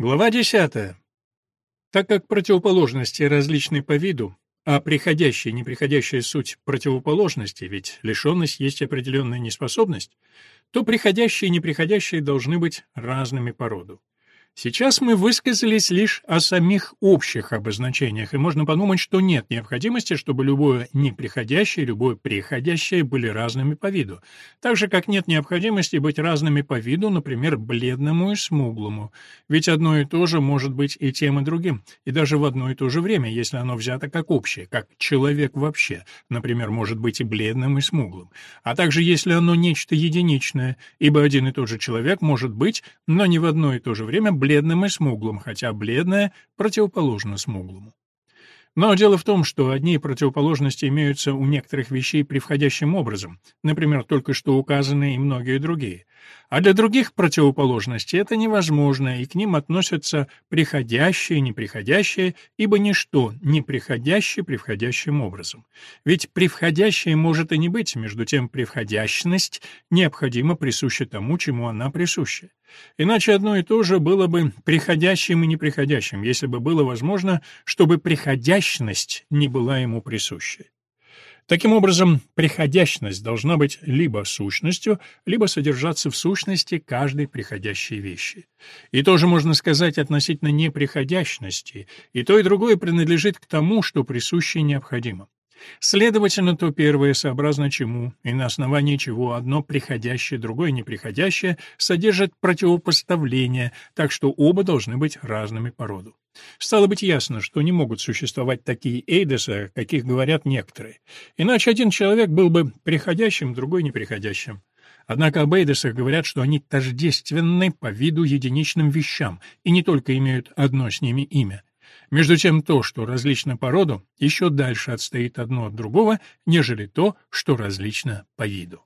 Глава 10. Так как противоположности различны по виду, а приходящая и неприходящая суть противоположности, ведь лишенность есть определенная неспособность, то приходящие и неприходящие должны быть разными по роду. Сейчас мы высказались лишь о самих общих обозначениях, и можно подумать, что нет необходимости, чтобы любое неприходящее и любое приходящее были разными по виду. Так же, как нет необходимости быть разными по виду, например, бледному и смуглому. Ведь одно и то же может быть и тем, и другим, и даже в одно и то же время, если оно взято как общее, как человек вообще, например, может быть и бледным, и смуглым. А также если оно нечто единичное, ибо один и тот же человек может быть, но не в одно и то же время бледным и смуглым, хотя бледное противоположно смуглому. Но дело в том, что одни противоположности имеются у некоторых вещей превходящим образом, например, только что указанные и многие другие. А для других противоположностей это невозможно, и к ним относятся приходящие неприходящие, ибо ничто не приходящее превходящим образом. Ведь превходящее может и не быть, между тем превходящность необходимо присуща тому, чему она присуща. Иначе одно и то же было бы приходящим и неприходящим, если бы было возможно, чтобы приходящность не была ему присуща. Таким образом, приходящность должна быть либо сущностью, либо содержаться в сущности каждой приходящей вещи. И тоже можно сказать относительно неприходящности, и то и другое принадлежит к тому, что присуще необходимо. Следовательно, то первое сообразно чему, и на основании чего одно приходящее, другое неприходящее, содержит противопоставление, так что оба должны быть разными по роду. Стало быть ясно, что не могут существовать такие эйдесы, каких говорят некоторые. Иначе один человек был бы приходящим, другой неприходящим. Однако об эйдесах говорят, что они тождественны по виду единичным вещам и не только имеют одно с ними имя. Между тем то, что различно по роду, еще дальше отстоит одно от другого, нежели то, что различно по виду.